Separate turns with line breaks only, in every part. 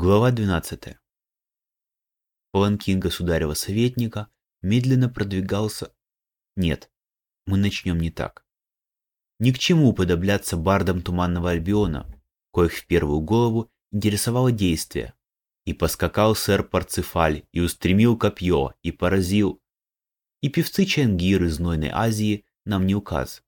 Глава 12. Паланкин государева советника медленно продвигался... Нет, мы начнем не так. Ни к чему уподобляться бардам Туманного Альбиона, коих в первую голову интересовало действие. И поскакал сэр Парцефаль, и устремил копье, и поразил. И певцы Чангиры знойной Азии нам не указ.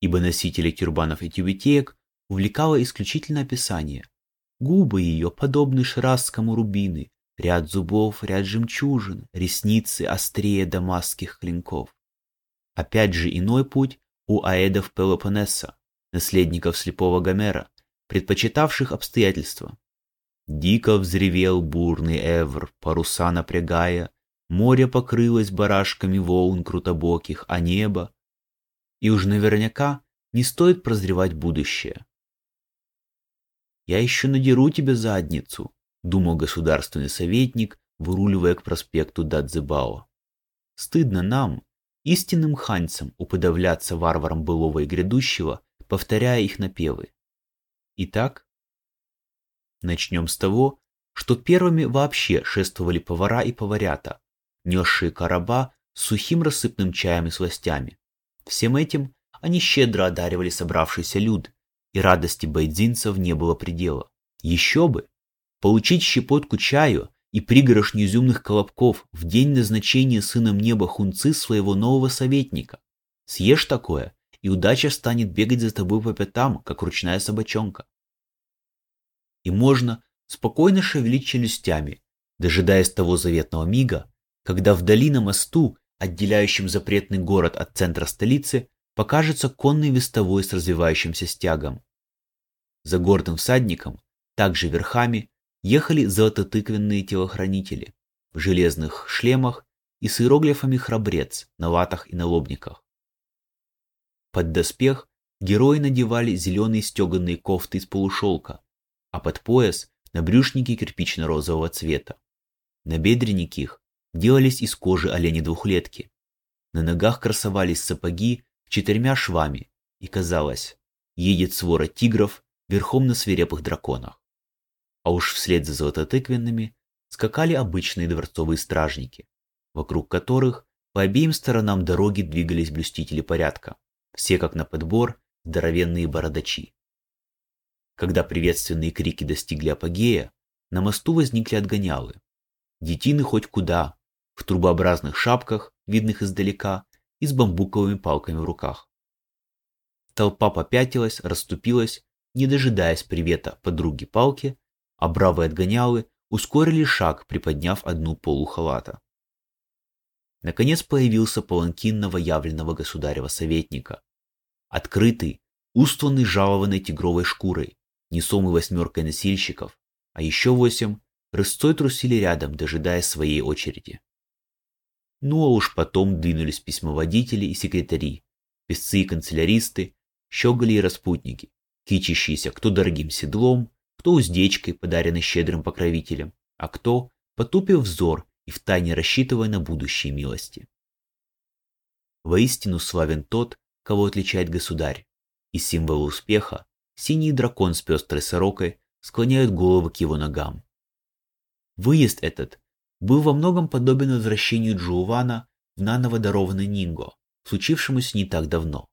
Ибо носители тюрбанов и тюбетеек увлекало исключительно описание, Губы ее подобны ширасскому рубины, ряд зубов, ряд жемчужин, ресницы острее дамасских клинков. Опять же иной путь у аэдов Пелопоннеса, наследников слепого Гомера, предпочитавших обстоятельства. Дико взревел бурный Эвр, паруса напрягая, море покрылось барашками волн крутобоких, а небо... И уж наверняка не стоит прозревать будущее. Я еще надеру тебе задницу, думал государственный советник, выруливая к проспекту Дадзебао. Стыдно нам, истинным ханьцам, уподавляться варварам былого и грядущего, повторяя их напевы. Итак, начнем с того, что первыми вообще шествовали повара и поварята, несшие короба с сухим рассыпным чаем и сластями. Всем этим они щедро одаривали собравшийся люд, и радости байдзинцев не было предела. Еще бы! Получить щепотку чаю и пригорошню изюмных колобков в день назначения сыном неба хунцы своего нового советника. Съешь такое, и удача станет бегать за тобой по пятам, как ручная собачонка. И можно спокойно шевелить челюстями, дожидаясь того заветного мига, когда вдали на мосту, отделяющем запретный город от центра столицы, покажется конный вестовой с развивающимся стягом. За гордым всадником, также верхами, ехали золототыквенные телохранители в железных шлемах и с иероглифами храбрец на латах и налобниках. Под доспех герои надевали зеленые стеганые кофты из полушелка, а под пояс набрюшники кирпично-розового цвета. Набедренники их делались из кожи оленя двухлетки. На ногах красовались сапоги четырьмя швами, и казалось, едет свора тигров верхом на свирепых драконах. А уж вслед за золототыквенными скакали обычные дворцовые стражники, вокруг которых по обеим сторонам дороги двигались блюстители порядка, все как на подбор здоровенные бородачи. Когда приветственные крики достигли апогея, на мосту возникли отгонялы. Детины хоть куда, в трубообразных шапках, видных издалека, и с бамбуковыми палками в руках. Толпа попятилась, расступилась, не дожидаясь привета подруги палки, а бравые отгонялы ускорили шаг, приподняв одну полу халата. Наконец появился паланкин новоявленного государева советника. Открытый, устланный жалованной тигровой шкурой, несомый восьмеркой носильщиков, а еще восемь рысцой трусили рядом, дожидаясь своей очереди. Ну а уж потом двинулись письмоводители и секретари, песцы и канцеляристы, щеголи и распутники, кичащиеся кто дорогим седлом, кто уздечкой, подаренной щедрым покровителем, а кто, потупив взор и втайне рассчитывая на будущие милости. Воистину славен тот, кого отличает государь, и символ успеха, синий дракон с пестрой сорокой, склоняют головы к его ногам. Выезд этот был во многом подобен возвращению Джоувана в наново дарованный Нинго, случившемуся не так давно.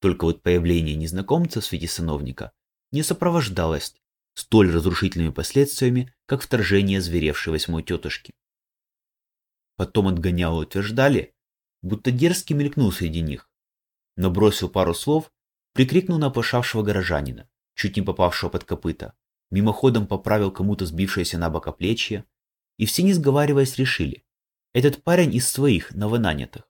Только вот появление незнакомца в свете сановника не сопровождалось столь разрушительными последствиями, как вторжение зверевшей восьмой тетушки. Потом отгоняло утверждали, будто дерзкий мелькнул среди них, но бросил пару слов, прикрикнул на опошавшего горожанина, чуть не попавшего под копыта, мимоходом поправил кому-то сбившееся на бока плечье, и все не сговариваясь решили, этот парень из своих новонанятых.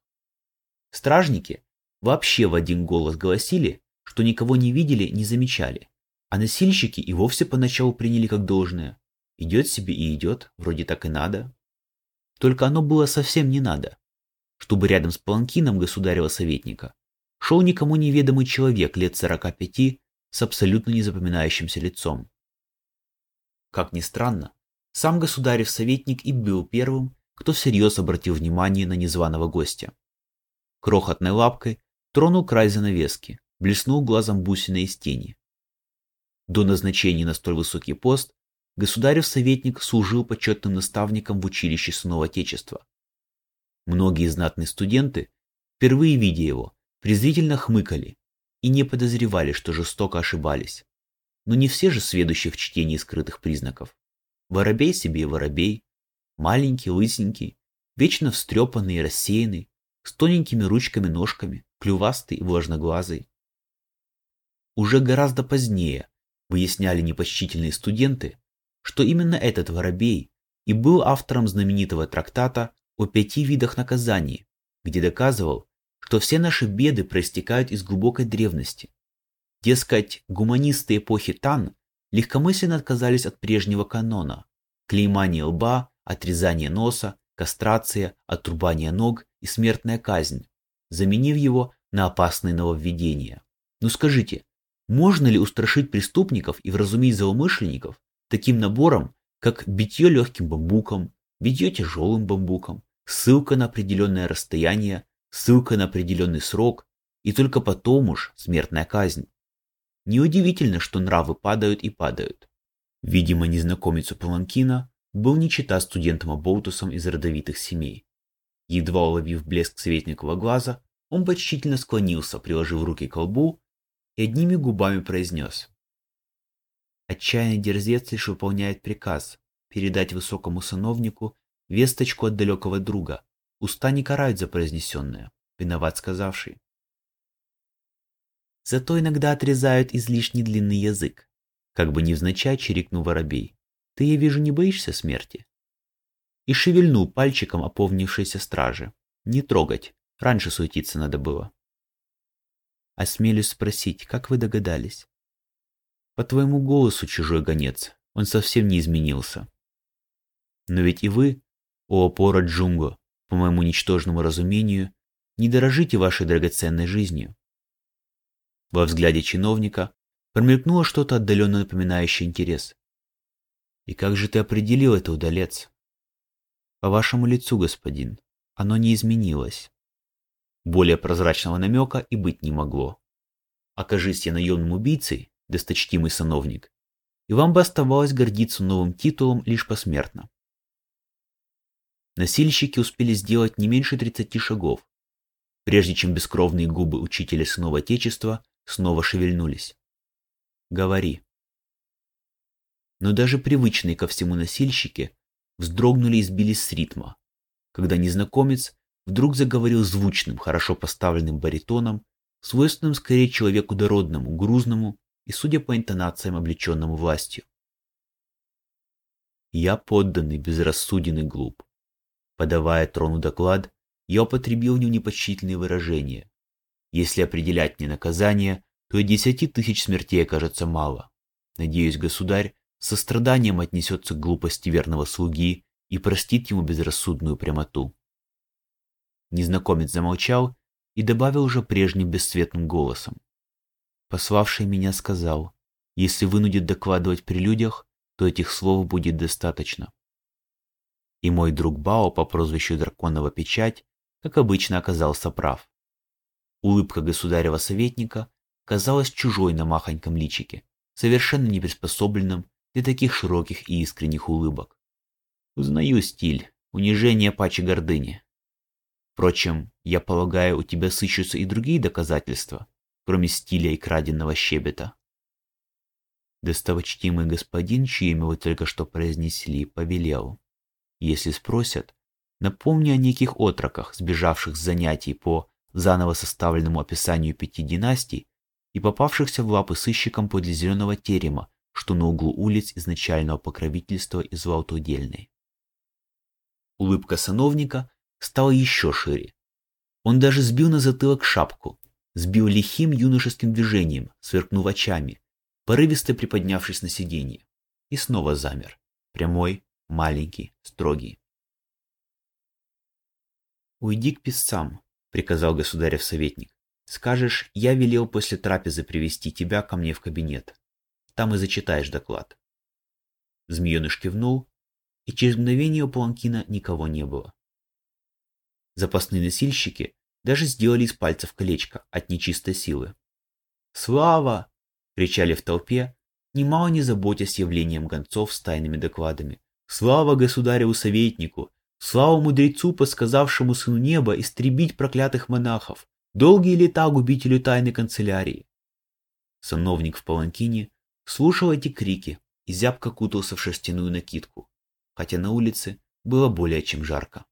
Стражники вообще в один голос голосили, что никого не видели, не замечали, а носильщики и вовсе поначалу приняли как должное. Идет себе и идет, вроде так и надо. Только оно было совсем не надо, чтобы рядом с паланкином государева советника шел никому неведомый человек лет сорока пяти с абсолютно незапоминающимся лицом. Как ни странно, сам государев советник и был первым, кто всерьез обратил внимание на незваного гостя. Крохотной лапкой тронул край занавески, блеснул глазом бусиной из тени. До назначения на столь высокий пост государев советник служил почетным наставником в училище сынов Отечества. Многие знатные студенты, впервые видя его, презрительно хмыкали и не подозревали, что жестоко ошибались. Но не все же сведущие в чтении скрытых признаков. Воробей себе воробей, маленький, лысенький, вечно встрепанный и рассеянный, с тоненькими ручками-ножками, клювастый и влажноглазый. Уже гораздо позднее выясняли непочтительные студенты, что именно этот воробей и был автором знаменитого трактата о пяти видах наказаний, где доказывал, что все наши беды проистекают из глубокой древности. Дескать, гуманисты эпохи Тан легкомысленно отказались от прежнего канона – клеймания лба, отрезание носа, кастрация, отрубание ног и смертная казнь, заменив его на опасные нововведения. Но скажите, можно ли устрашить преступников и вразумить злоумышленников таким набором, как битье легким бамбуком, битье тяжелым бамбуком, ссылка на определенное расстояние, ссылка на определенный срок и только потом уж смертная казнь? Неудивительно, что нравы падают и падают. Видимо, незнакомец у Паланкина был не чита студентом Аболтусом из родовитых семей. Едва уловив блеск советникова глаза, он почтительно склонился, приложив руки к лбу и одними губами произнес. Отчаянный дерзец лишь выполняет приказ передать высокому сановнику весточку от далекого друга. Уста не карают за произнесенное, виноват сказавший. Зато иногда отрезают излишне длинный язык. Как бы невзначай чирикнул воробей. Ты, я вижу, не боишься смерти? И шевельнул пальчиком оповнившейся стражи. Не трогать, раньше суетиться надо было. Осмелюсь спросить, как вы догадались? По твоему голосу, чужой гонец, он совсем не изменился. Но ведь и вы, о опора Джунго, по моему ничтожному разумению, не дорожите вашей драгоценной жизнью. Во взгляде чиновника промелькнуло что-то отдаленно напоминающее интерес. И как же ты определил это, удалец? По вашему лицу, господин, оно не изменилось. Более прозрачного намека и быть не могло. Окажись я наемным убийцей, досточтимый сановник, и вам бы оставалось гордиться новым титулом лишь посмертно. Насильщики успели сделать не меньше 30 шагов, прежде чем бескровные губы учителя сынов Отечества снова шевельнулись. «Говори». Но даже привычные ко всему насильщики вздрогнули и сбились с ритма, когда незнакомец вдруг заговорил звучным, хорошо поставленным баритоном, свойственным скорее человеку дородному, грузному и, судя по интонациям, облеченному властью. Я подданный, безрассуден и глуп. Подавая трону доклад, я употребил в нем непочтительные выражения. Если определять мне наказание, то и десяти тысяч смертей окажется мало. Надеюсь, государь со страданием отнесется к глупости верного слуги и простит ему безрассудную прямоту. Незнакомец замолчал и добавил уже прежним бесцветным голосом. Пославший меня сказал, если вынудит докладывать при людях, то этих слов будет достаточно. И мой друг Бао по прозвищу Драконова Печать, как обычно, оказался прав. Улыбка государева советника казалась чужой на махоньком личике, совершенно не приспособленным для таких широких и искренних улыбок. Узнаю стиль, унижение пачи гордыни. Впрочем, я полагаю, у тебя сыщутся и другие доказательства, кроме стиля и краденного щебета. Доставочтимый господин, чье имя вы только что произнесли, повелел. Если спросят, напомни о неких отроках, сбежавших с занятий по заново составленному описанию пяти династий и попавшихся в лапы сыщикам подле зеленого терема, что на углу улиц изначального покровительства и злаутодельной. Улыбка сановника стал еще шире. Он даже сбил на затылок шапку, сбил лихим юношеским движением, сверкнув очами, порывисто приподнявшись на сиденье, и снова замер, прямой, маленький, строгий. «Уйди к писцам», — приказал государев советник. «Скажешь, я велел после трапезы привести тебя ко мне в кабинет. Там и зачитаешь доклад». Змееныш кивнул, и через мгновение у Паланкина никого не было. Запасные носильщики даже сделали из пальцев колечко от нечистой силы. «Слава!» — кричали в толпе, немало не заботясь явлением гонцов с тайными докладами. Слава государеву-советнику! Слава мудрецу, подсказавшему сыну неба истребить проклятых монахов! Долгие лета губителю тайной канцелярии! Сановник в паланкине слушал эти крики и зябко кутался в шерстяную накидку, хотя на улице было более чем жарко.